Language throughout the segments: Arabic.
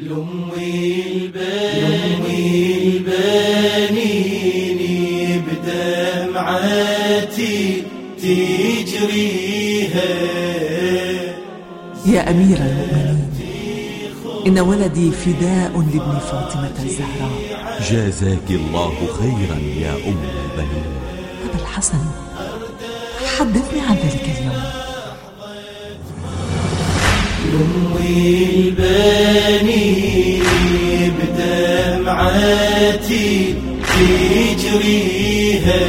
لأمي البني البنيني بدمعتي تجريها. يا أمير المؤمنين إن ولدي فداء لابن فاطمة الزهراء. جازاك الله خيرا يا أم البنين. أبا الحسن حدثني عن ذلك اليوم. أمي البني بدمعتي تجريها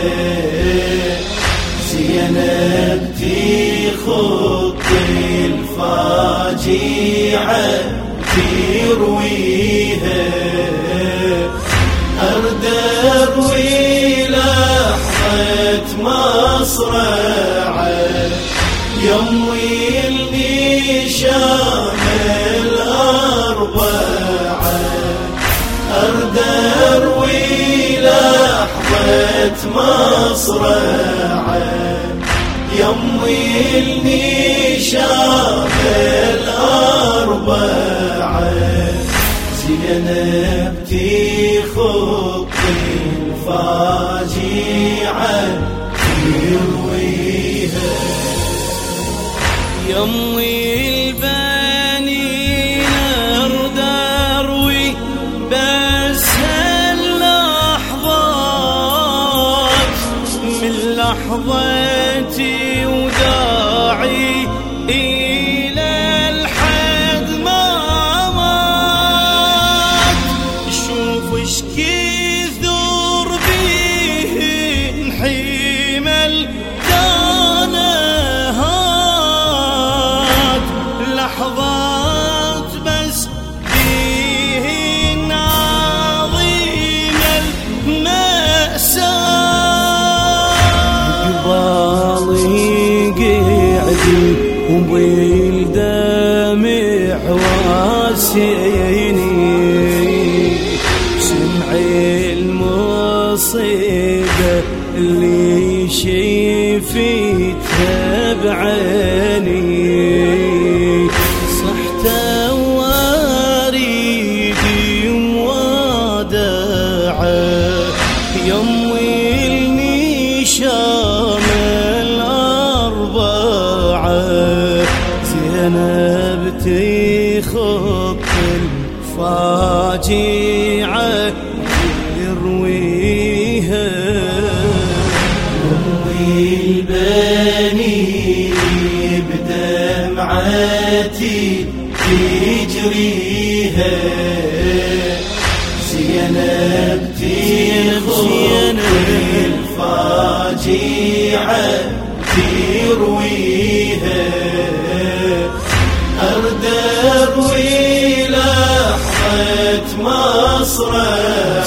زينب تخط الفاجعة ترويها أرد أروي لحظة مصرعة. يموي لحظة مصرعة. يموي النشام الأربعة. زينب تخط الفاجعة ترويها يمي البنين قعدي وبالدمع واسيني. سمع المصيبة اللي شفيتها بعيني صحت البني بدمعتي تجريها زينب تخط الفاجعة ترويها أرد أروي لحظة مصرعة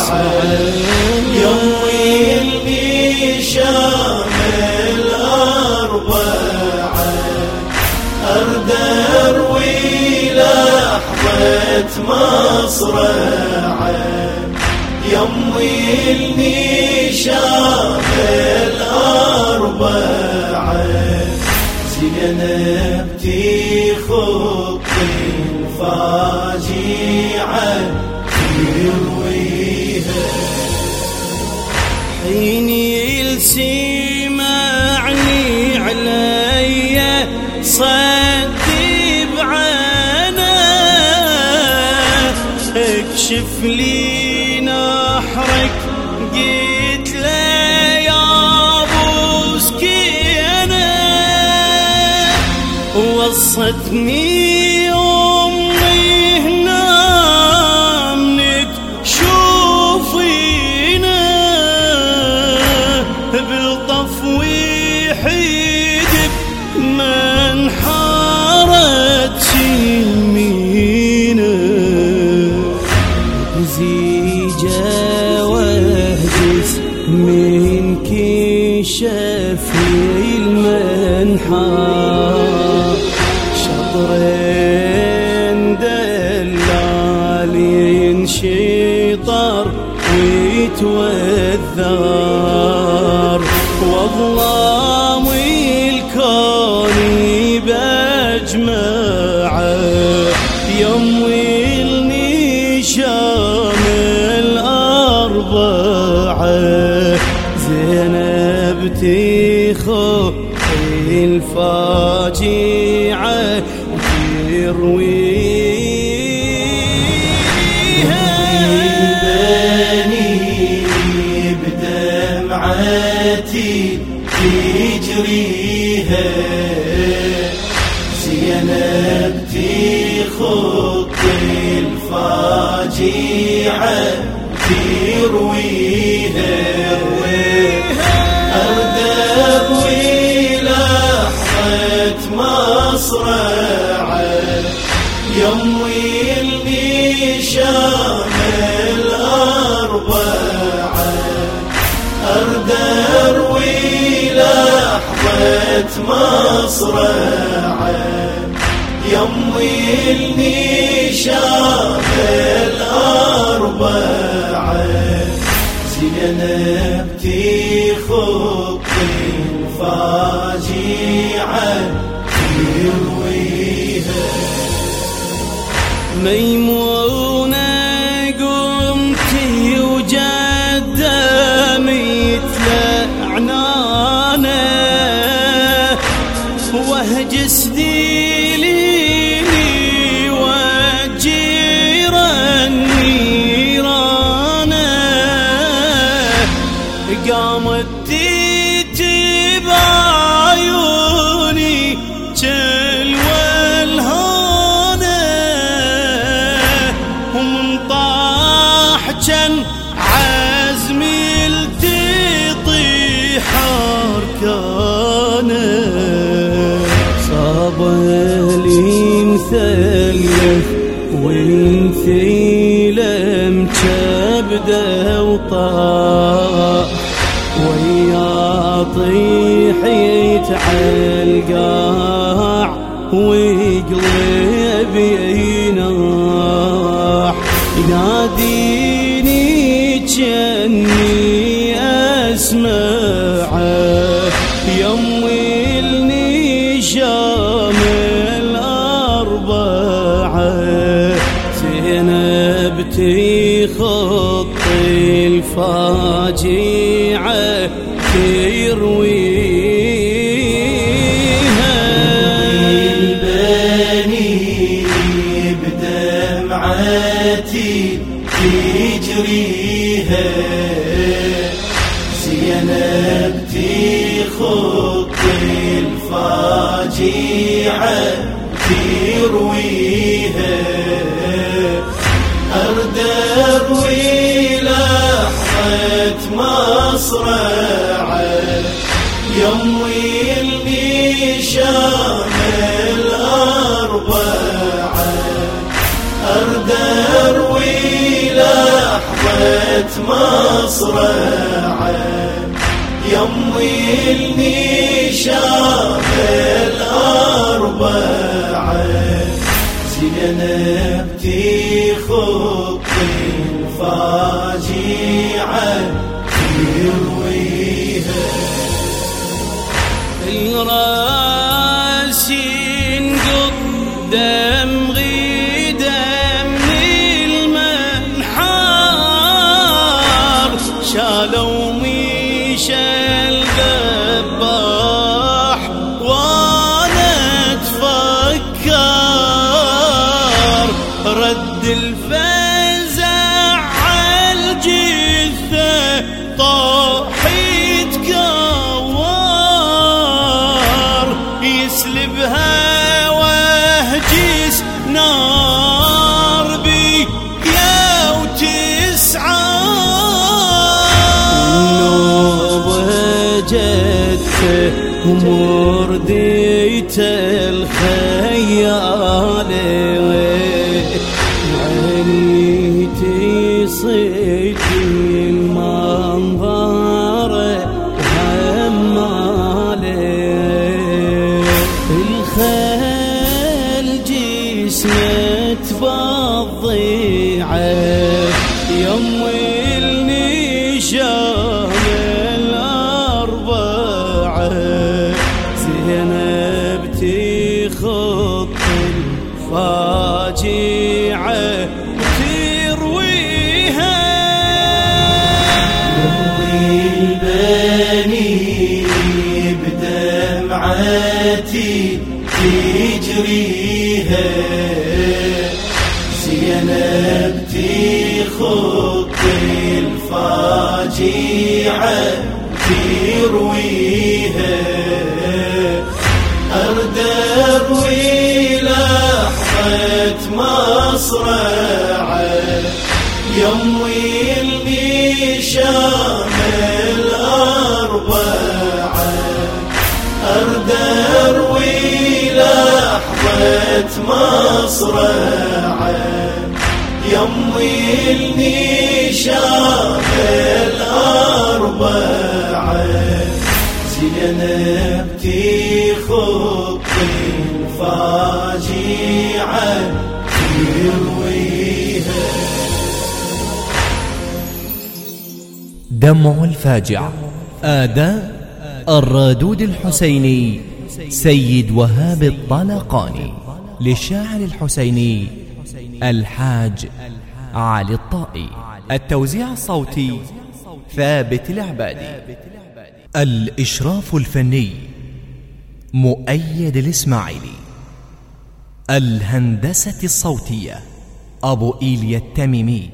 لحظة مصرعة يموي النشام الأربعة زينب تخط الفاجعة اكشف لي نحرك. قلت له يا أبو سكينة وصتني شطرين دلال ينشطر ويتوذر. واظلام الكون بجمع يوم ويلني شامل زينب تخو الفاجعة الفاجعة بني بدمعتي تجريها زينب تخط الفاجعة ترويها أردب ولحظة مصرعة يموي النشام الأربعة أردر ولحظة مصرعة. يموي النشام الأربعة زينب تخط الفاجعة ميمونة مكبدة وطاح ويا طيحيت عالقاع وقلبي الفاجعه ترويها. البني بدمعتي تجريها. زينب تخط الفاجعة ترويها. مصرعة يموي النشام الأربعة. أردر ولحظة مصرعة. يموي النشام الأربعة. زينب تخط الفاجعة الراسين ومرديت الخيال عيني تصيد وترويها البني دمعتي تجريها. زينب تخط الفاجعة ترويها. أرد أروي لحظة مصرعة. يموي النشام الأربعة. أرد أروي لحظة مصرعة. يموي النشام الأربعة. زينب تخط الفاجعة ترويها. دمع الفاجعة. آداء الرادود الحسيني سيد وهاب الطلقاني للشاعر الحسيني الحاج علي الطائي. التوزيع الصوتي ثابت العبادي. الإشراف الفني مؤيد الإسماعيلي. الهندسة الصوتية أبو إيليا التميمي.